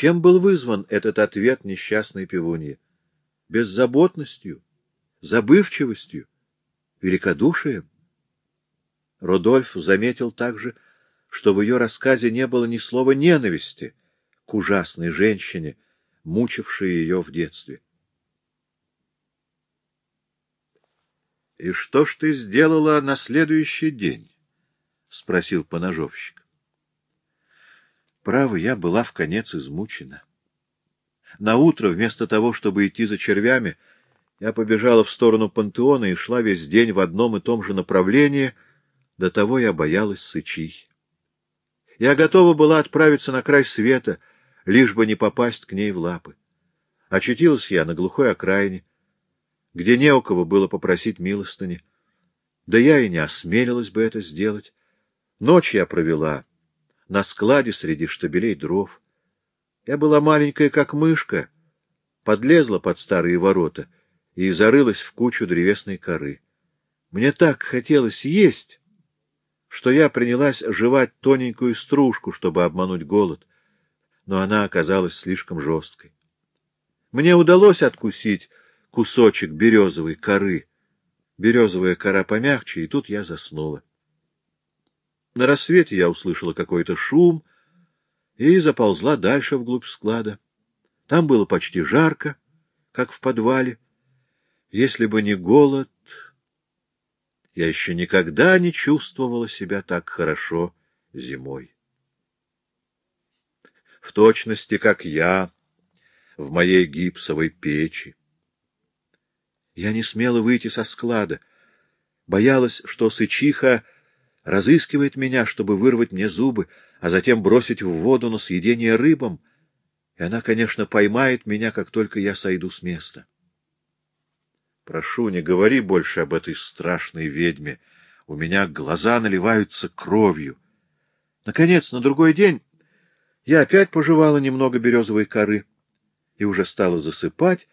Чем был вызван этот ответ несчастной пивуньи? Беззаботностью, забывчивостью, великодушием? Рудольф заметил также, что в ее рассказе не было ни слова ненависти к ужасной женщине, мучившей ее в детстве. — И что ж ты сделала на следующий день? — спросил поножовщик. Право, я была в конец измучена. На утро вместо того, чтобы идти за червями, я побежала в сторону пантеона и шла весь день в одном и том же направлении, до того я боялась сычей. Я готова была отправиться на край света, лишь бы не попасть к ней в лапы. Очутилась я на глухой окраине, где не у кого было попросить милостыни. Да я и не осмелилась бы это сделать. Ночь я провела на складе среди штабелей дров. Я была маленькая, как мышка, подлезла под старые ворота и зарылась в кучу древесной коры. Мне так хотелось есть, что я принялась жевать тоненькую стружку, чтобы обмануть голод, но она оказалась слишком жесткой. Мне удалось откусить кусочек березовой коры. Березовая кора помягче, и тут я заснула. На рассвете я услышала какой-то шум и заползла дальше вглубь склада. Там было почти жарко, как в подвале. Если бы не голод, я еще никогда не чувствовала себя так хорошо зимой. В точности, как я в моей гипсовой печи. Я не смела выйти со склада, боялась, что сычиха разыскивает меня, чтобы вырвать мне зубы, а затем бросить в воду на съедение рыбам, и она, конечно, поймает меня, как только я сойду с места. Прошу, не говори больше об этой страшной ведьме. У меня глаза наливаются кровью. Наконец, на другой день я опять пожевала немного березовой коры и уже стала засыпать,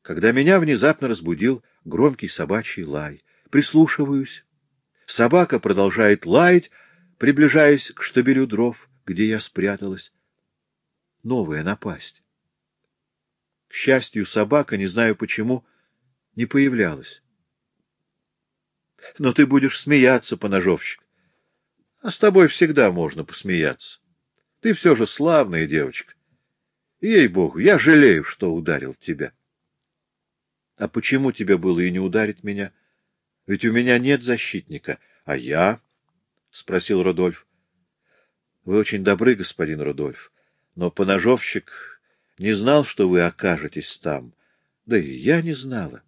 когда меня внезапно разбудил громкий собачий лай. Прислушиваюсь. Собака продолжает лаять, приближаясь к штабелю дров, где я спряталась. Новая напасть. К счастью, собака, не знаю почему, не появлялась. Но ты будешь смеяться, поножовщик. А с тобой всегда можно посмеяться. Ты все же славная девочка. Ей-богу, я жалею, что ударил тебя. А почему тебе было и не ударить меня? — ведь у меня нет защитника. А я? — спросил Рудольф. — Вы очень добры, господин Рудольф, но поножовщик не знал, что вы окажетесь там. Да и я не знала.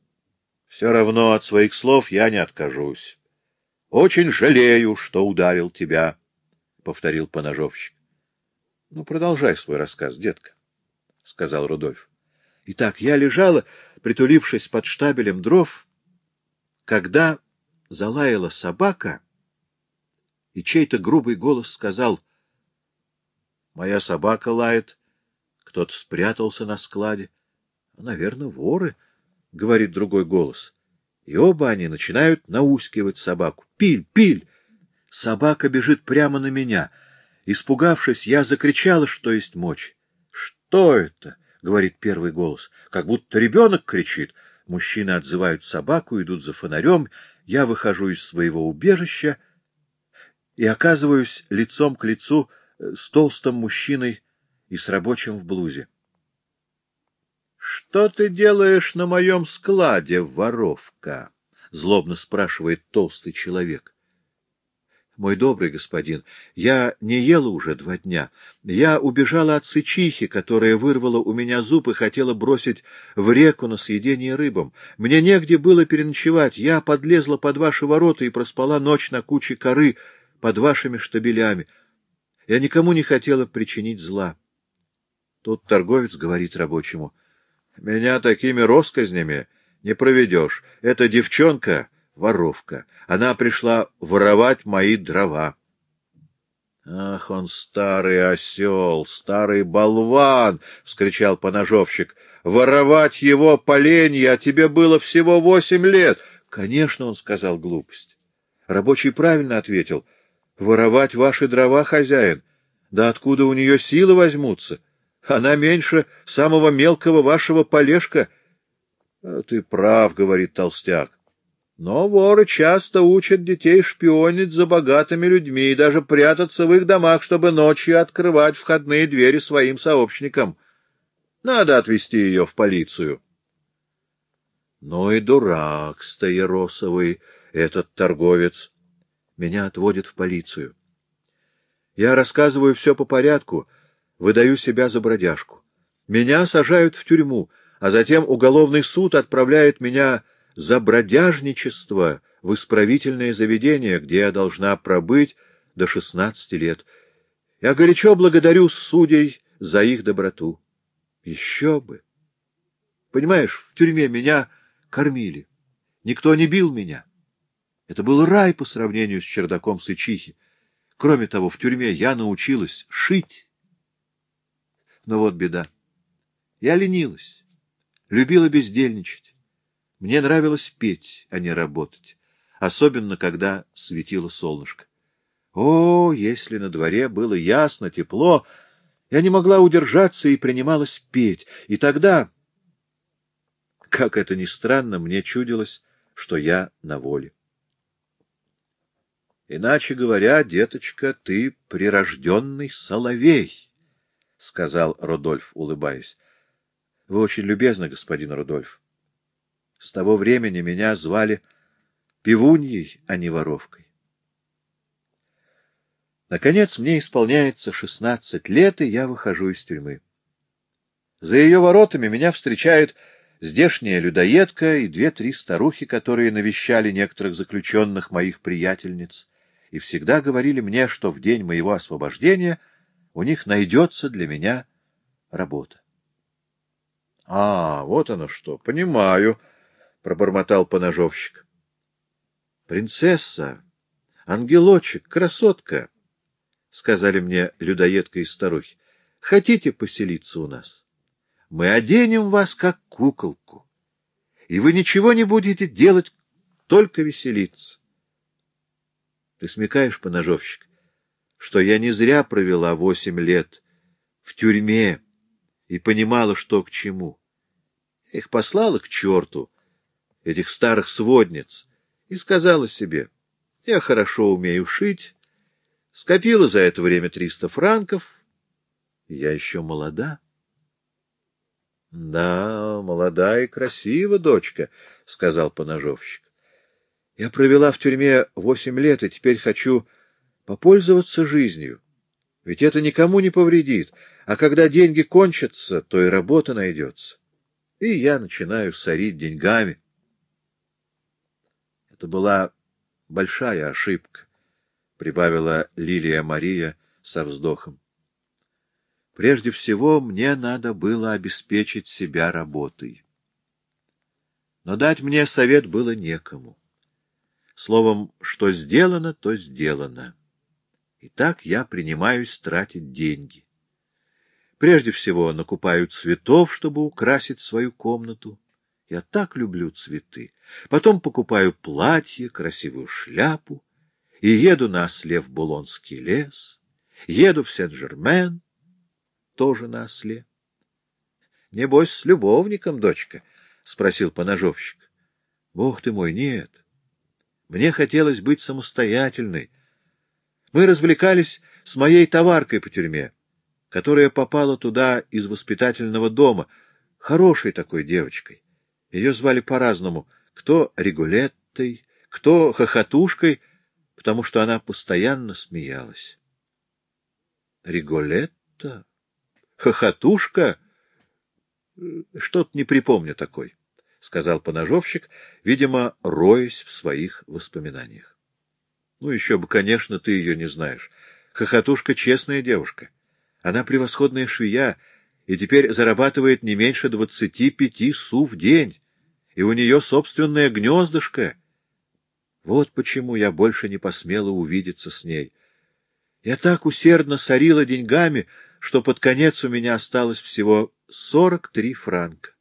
— Все равно от своих слов я не откажусь. — Очень жалею, что ударил тебя, — повторил поножовщик. — Ну, продолжай свой рассказ, детка, — сказал Рудольф. Итак, я лежала, притулившись под штабелем дров, когда залаяла собака, и чей-то грубый голос сказал, «Моя собака лает, кто-то спрятался на складе». «Наверное, воры», — говорит другой голос. И оба они начинают наускивать собаку. «Пиль! Пиль!» Собака бежит прямо на меня. Испугавшись, я закричала, что есть мочь. «Что это?» — говорит первый голос. «Как будто ребенок кричит». Мужчины отзывают собаку, идут за фонарем. Я выхожу из своего убежища и оказываюсь лицом к лицу э, с толстым мужчиной и с рабочим в блузе. — Что ты делаешь на моем складе, воровка? — злобно спрашивает толстый человек. Мой добрый господин, я не ела уже два дня. Я убежала от сычихи, которая вырвала у меня зуб и хотела бросить в реку на съедение рыбам. Мне негде было переночевать. Я подлезла под ваши ворота и проспала ночь на куче коры под вашими штабелями. Я никому не хотела причинить зла. Тут торговец говорит рабочему. — Меня такими росказнями не проведешь. Эта девчонка воровка. Она пришла воровать мои дрова. «Ах, он старый осел, старый болван!» — вскричал поножовщик. «Воровать его поленья, а тебе было всего восемь лет!» «Конечно, — он сказал глупость. Рабочий правильно ответил. Воровать ваши дрова, хозяин? Да откуда у нее силы возьмутся? Она меньше самого мелкого вашего полежка. А — Ты прав, — говорит толстяк. Но воры часто учат детей шпионить за богатыми людьми и даже прятаться в их домах, чтобы ночью открывать входные двери своим сообщникам. Надо отвезти ее в полицию. Ну и дурак стаеросовый этот торговец. Меня отводит в полицию. Я рассказываю все по порядку, выдаю себя за бродяжку. Меня сажают в тюрьму, а затем уголовный суд отправляет меня за бродяжничество в исправительное заведение, где я должна пробыть до шестнадцати лет. Я горячо благодарю судей за их доброту. Еще бы! Понимаешь, в тюрьме меня кормили. Никто не бил меня. Это был рай по сравнению с чердаком Сычихи. Кроме того, в тюрьме я научилась шить. Но вот беда. Я ленилась, любила бездельничать. Мне нравилось петь, а не работать, особенно когда светило солнышко. О, если на дворе было ясно, тепло, я не могла удержаться и принималась петь. И тогда, как это ни странно, мне чудилось, что я на воле. Иначе говоря, деточка, ты прирожденный соловей, — сказал Рудольф, улыбаясь. — Вы очень любезны, господин Рудольф. С того времени меня звали пивуньей, а не воровкой. Наконец мне исполняется шестнадцать лет, и я выхожу из тюрьмы. За ее воротами меня встречают здешняя людоедка и две-три старухи, которые навещали некоторых заключенных моих приятельниц, и всегда говорили мне, что в день моего освобождения у них найдется для меня работа. — А, вот оно что, понимаю, — пробормотал поножовщик. — Принцесса, ангелочек, красотка, — сказали мне людоедка и старухи, — хотите поселиться у нас? Мы оденем вас, как куколку, и вы ничего не будете делать, только веселиться. Ты смекаешь, поножовщик, что я не зря провела восемь лет в тюрьме и понимала, что к чему. Их послала к черту, этих старых сводниц, и сказала себе, я хорошо умею шить, скопила за это время триста франков, я еще молода. — Да, молода и красива, дочка, — сказал поножовщик. — Я провела в тюрьме восемь лет, и теперь хочу попользоваться жизнью. Ведь это никому не повредит, а когда деньги кончатся, то и работа найдется. И я начинаю сорить деньгами. — это была большая ошибка, — прибавила Лилия Мария со вздохом. Прежде всего, мне надо было обеспечить себя работой. Но дать мне совет было некому. Словом, что сделано, то сделано. И так я принимаюсь тратить деньги. Прежде всего накупаю цветов, чтобы украсить свою комнату. Я так люблю цветы. Потом покупаю платье, красивую шляпу и еду на осле в Булонский лес, еду в Сен-Жермен, тоже на осле. — Небось, с любовником, дочка? — спросил поножовщик. — Бог ты мой, нет. Мне хотелось быть самостоятельной. Мы развлекались с моей товаркой по тюрьме, которая попала туда из воспитательного дома, хорошей такой девочкой. Ее звали по-разному, кто Регулеттой, кто Хохотушкой, потому что она постоянно смеялась. Регулетта? Хохотушка? Что-то не припомню такой, — сказал поножовщик, видимо, роясь в своих воспоминаниях. Ну, еще бы, конечно, ты ее не знаешь. Хохотушка — честная девушка. Она превосходная швея, и теперь зарабатывает не меньше двадцати пяти су в день, и у нее собственное гнездышко. Вот почему я больше не посмела увидеться с ней. Я так усердно сорила деньгами, что под конец у меня осталось всего сорок три франка.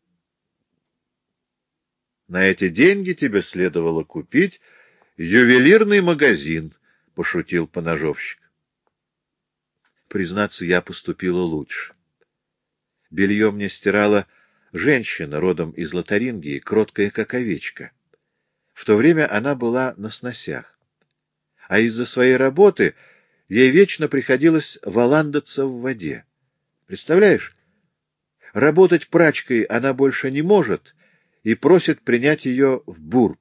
На эти деньги тебе следовало купить ювелирный магазин, — пошутил поножовщик. Признаться, я поступила лучше. Белье мне стирала женщина, родом из Лотарингии, кроткая как овечка. В то время она была на сносях. А из-за своей работы ей вечно приходилось валандаться в воде. Представляешь? Работать прачкой она больше не может и просит принять ее в Бурб.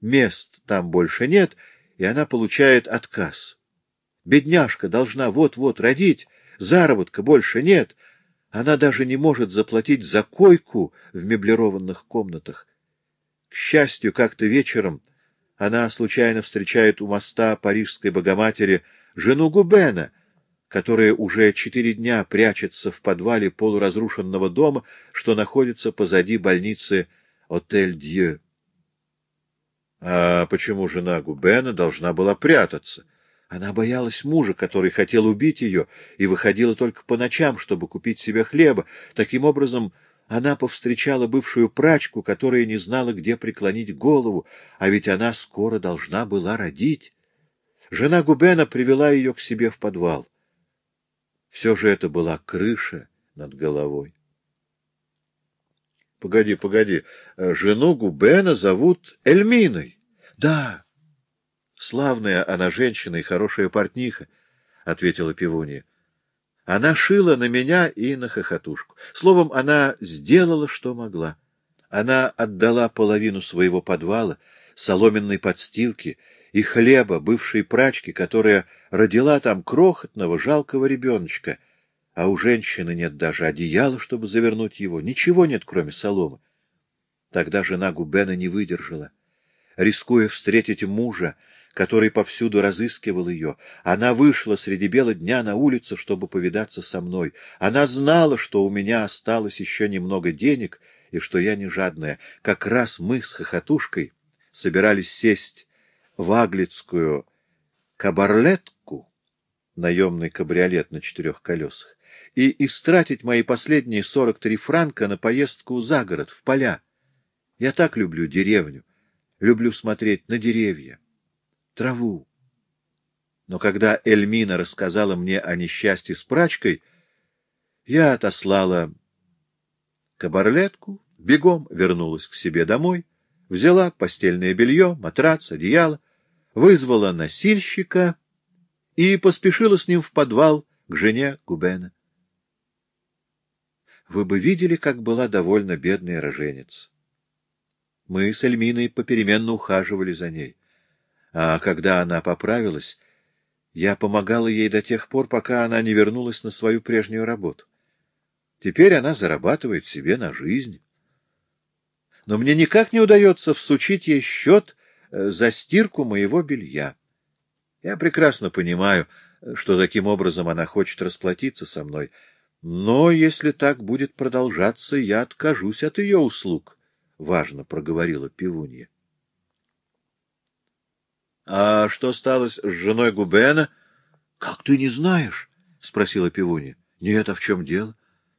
Мест там больше нет, и она получает отказ. Бедняжка должна вот-вот родить, заработка больше нет. Она даже не может заплатить за койку в меблированных комнатах. К счастью, как-то вечером она случайно встречает у моста Парижской Богоматери жену Губена, которая уже четыре дня прячется в подвале полуразрушенного дома, что находится позади больницы Отель-Дье. А почему жена Губена должна была прятаться? Она боялась мужа, который хотел убить ее, и выходила только по ночам, чтобы купить себе хлеба. Таким образом, она повстречала бывшую прачку, которая не знала, где преклонить голову, а ведь она скоро должна была родить. Жена Губена привела ее к себе в подвал. Все же это была крыша над головой. — Погоди, погоди, жену Губена зовут Эльминой. — Да. Славная она женщина и хорошая портниха, — ответила пивунья. Она шила на меня и на хохотушку. Словом, она сделала, что могла. Она отдала половину своего подвала, соломенной подстилки и хлеба бывшей прачки, которая родила там крохотного, жалкого ребеночка, а у женщины нет даже одеяла, чтобы завернуть его, ничего нет, кроме соломы. Тогда жена Губена не выдержала. Рискуя встретить мужа, который повсюду разыскивал ее, она вышла среди бела дня на улицу, чтобы повидаться со мной. Она знала, что у меня осталось еще немного денег и что я не жадная. Как раз мы с хохотушкой собирались сесть в аглицкую кабарлетку, наемный кабриолет на четырех колесах, и истратить мои последние сорок три франка на поездку за город, в поля. Я так люблю деревню, люблю смотреть на деревья, траву. Но когда Эльмина рассказала мне о несчастье с прачкой, я отослала кабарлетку, бегом вернулась к себе домой, взяла постельное белье, матрац, одеяло, вызвала носильщика и поспешила с ним в подвал к жене Губена. Вы бы видели, как была довольна бедная роженица. Мы с Эльминой попеременно ухаживали за ней. А когда она поправилась, я помогала ей до тех пор, пока она не вернулась на свою прежнюю работу. Теперь она зарабатывает себе на жизнь. Но мне никак не удается всучить ей счет Э, за стирку моего белья. Я прекрасно понимаю, что таким образом она хочет расплатиться со мной, но если так будет продолжаться, я откажусь от ее услуг, — важно проговорила пивунья. — А что стало с женой Губена? — Как ты не знаешь? — спросила пивунья. — Нет, а в чем дело?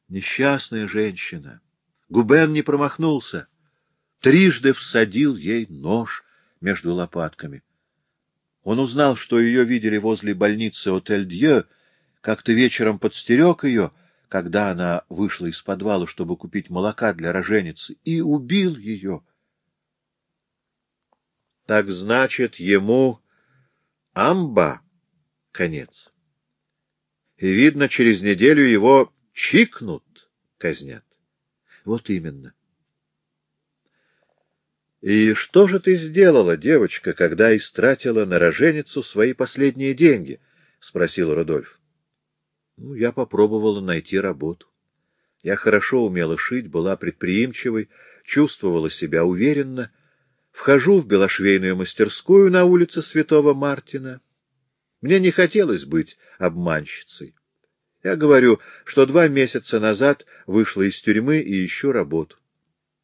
Несчастная женщина. Губен не промахнулся. Трижды всадил ей нож — между лопатками. Он узнал, что ее видели возле больницы Отель-Дье, как-то вечером подстерег ее, когда она вышла из подвала, чтобы купить молока для роженицы, и убил ее. Так значит, ему амба конец. И, видно, через неделю его чикнут, казнят. Вот именно. — И что же ты сделала, девочка, когда истратила на роженицу свои последние деньги? — спросил Рудольф. — Ну, я попробовала найти работу. Я хорошо умела шить, была предприимчивой, чувствовала себя уверенно. Вхожу в белошвейную мастерскую на улице Святого Мартина. Мне не хотелось быть обманщицей. Я говорю, что два месяца назад вышла из тюрьмы и ищу работу.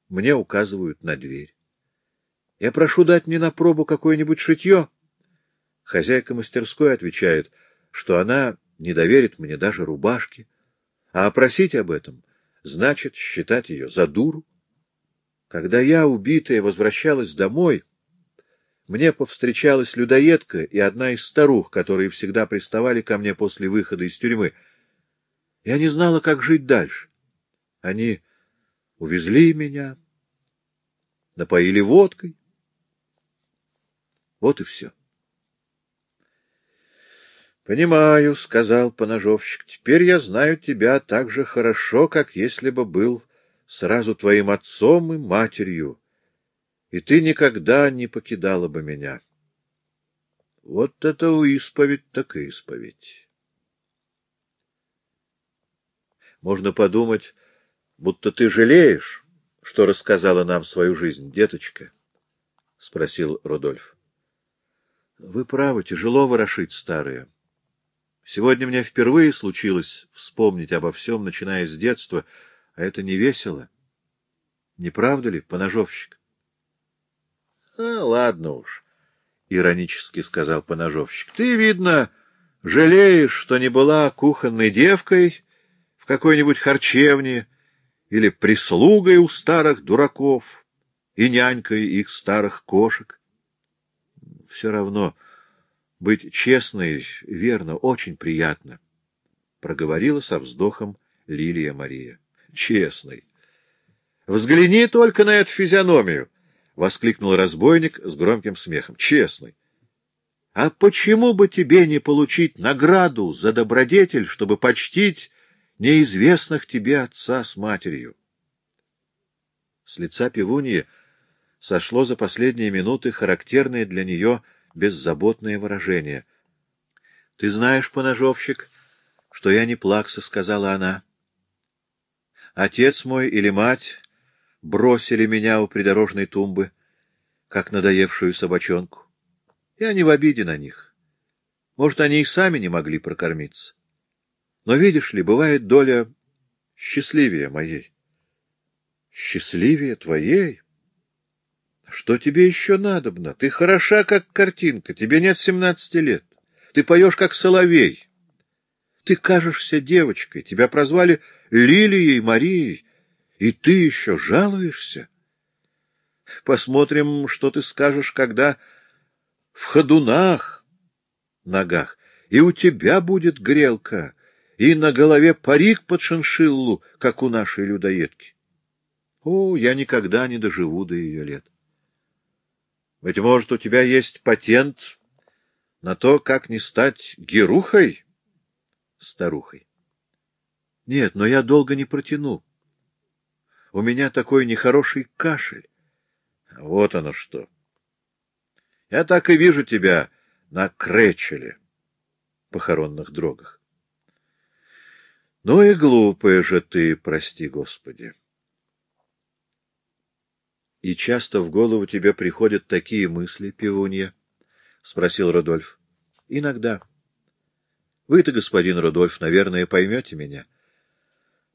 Мне указывают на дверь. Я прошу дать мне на пробу какое-нибудь шитье. Хозяйка мастерской отвечает, что она не доверит мне даже рубашки, а просить об этом значит считать ее за дуру. Когда я, убитая, возвращалась домой, мне повстречалась людоедка и одна из старух, которые всегда приставали ко мне после выхода из тюрьмы. Я не знала, как жить дальше. Они увезли меня, напоили водкой. Вот и все. — Понимаю, — сказал поножовщик, — теперь я знаю тебя так же хорошо, как если бы был сразу твоим отцом и матерью, и ты никогда не покидала бы меня. Вот это у исповедь так исповедь. Можно подумать, будто ты жалеешь, что рассказала нам свою жизнь, деточка, — спросил Рудольф. — Вы правы, тяжело ворошить старое. Сегодня мне впервые случилось вспомнить обо всем, начиная с детства, а это не весело. Не правда ли, поножовщик? — А, ладно уж, — иронически сказал поножовщик. — Ты, видно, жалеешь, что не была кухонной девкой в какой-нибудь харчевне или прислугой у старых дураков и нянькой их старых кошек. Все равно быть честной, верно, очень приятно, — проговорила со вздохом Лилия Мария. — Честной. Взгляни только на эту физиономию, — воскликнул разбойник с громким смехом. — Честный. А почему бы тебе не получить награду за добродетель, чтобы почтить неизвестных тебе отца с матерью? С лица пивуньи сошло за последние минуты характерное для нее беззаботное выражение. — Ты знаешь, поножовщик, что я не плакса, — сказала она. — Отец мой или мать бросили меня у придорожной тумбы, как надоевшую собачонку. Я не в обиде на них. Может, они и сами не могли прокормиться. Но, видишь ли, бывает доля счастливее моей. Счастливее твоей? Что тебе еще надобно? Ты хороша, как картинка, тебе нет семнадцати лет. Ты поешь, как соловей. Ты кажешься девочкой, тебя прозвали Лилией Марией, и ты еще жалуешься? Посмотрим, что ты скажешь, когда в ходунах ногах, и у тебя будет грелка, и на голове парик под шиншиллу, как у нашей людоедки. О, я никогда не доживу до ее лет. Быть может, у тебя есть патент на то, как не стать герухой, старухой. Нет, но я долго не протяну. У меня такой нехороший кашель. Вот оно что. Я так и вижу тебя на кречеле, похоронных дрогах. Ну и глупая же ты, прости Господи. И часто в голову тебе приходят такие мысли, пивунья? — спросил Рудольф. — Иногда. Вы-то, господин Рудольф, наверное, поймете меня.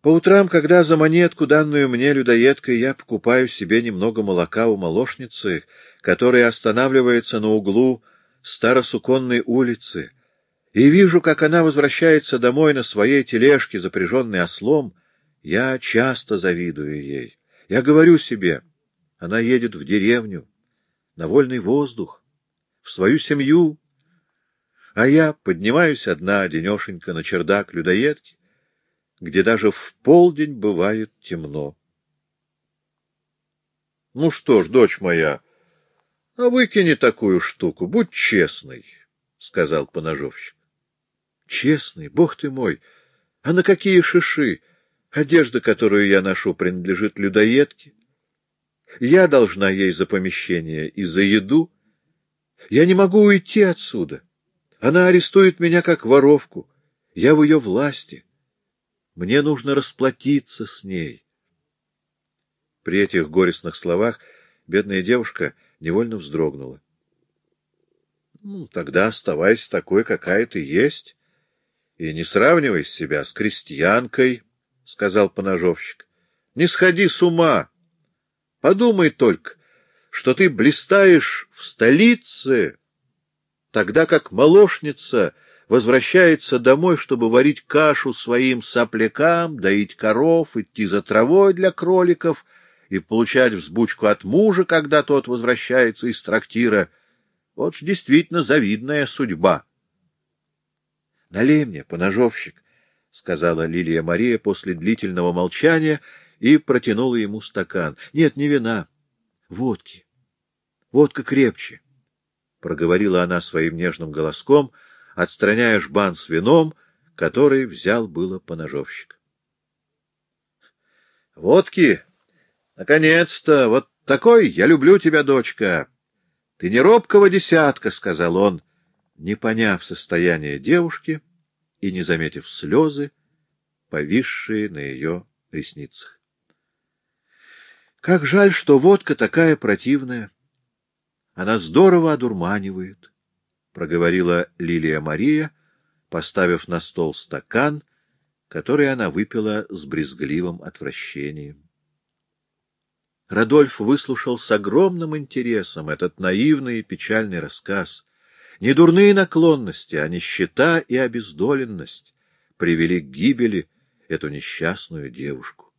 По утрам, когда за монетку, данную мне людоедкой, я покупаю себе немного молока у молочницы, которая останавливается на углу Старосуконной улицы, и вижу, как она возвращается домой на своей тележке, запряженной ослом, я часто завидую ей. Я говорю себе, она едет в деревню, на вольный воздух, в свою семью, а я поднимаюсь одна денешенька на чердак людоедки, где даже в полдень бывает темно. — Ну что ж, дочь моя, а выкини такую штуку, будь честной, — сказал поножовщик. — Честный, бог ты мой, а на какие шиши? Одежда, которую я ношу, принадлежит людоедке. Я должна ей за помещение и за еду. Я не могу уйти отсюда. Она арестует меня как воровку. Я в ее власти. Мне нужно расплатиться с ней. При этих горестных словах бедная девушка невольно вздрогнула. — Ну, тогда оставайся такой, какая ты есть, и не сравнивай себя с крестьянкой, — сказал поножовщик. — Не сходи с ума. Подумай только, что ты блистаешь в столице, тогда как молочница возвращается домой, чтобы варить кашу своим соплякам, доить коров, идти за травой для кроликов и получать взбучку от мужа, когда тот возвращается из трактира. Вот ж действительно завидная судьба. — Налей мне, поножовщик, — сказала Лилия Мария после длительного молчания и протянула ему стакан. — Нет, не вина. Водки. Водка крепче, — проговорила она своим нежным голоском, отстраняя жбан с вином, который взял было поножовщик. — Водки! Наконец-то! Вот такой я люблю тебя, дочка! Ты не робкого десятка, — сказал он, не поняв состояние девушки, — и не заметив слезы, повисшие на ее ресницах. Как жаль, что водка такая противная. Она здорово одурманивает, — проговорила Лилия Мария, поставив на стол стакан, который она выпила с брезгливым отвращением. Радольф выслушал с огромным интересом этот наивный и печальный рассказ — не дурные наклонности, а нищета и обездоленность привели к гибели эту несчастную девушку.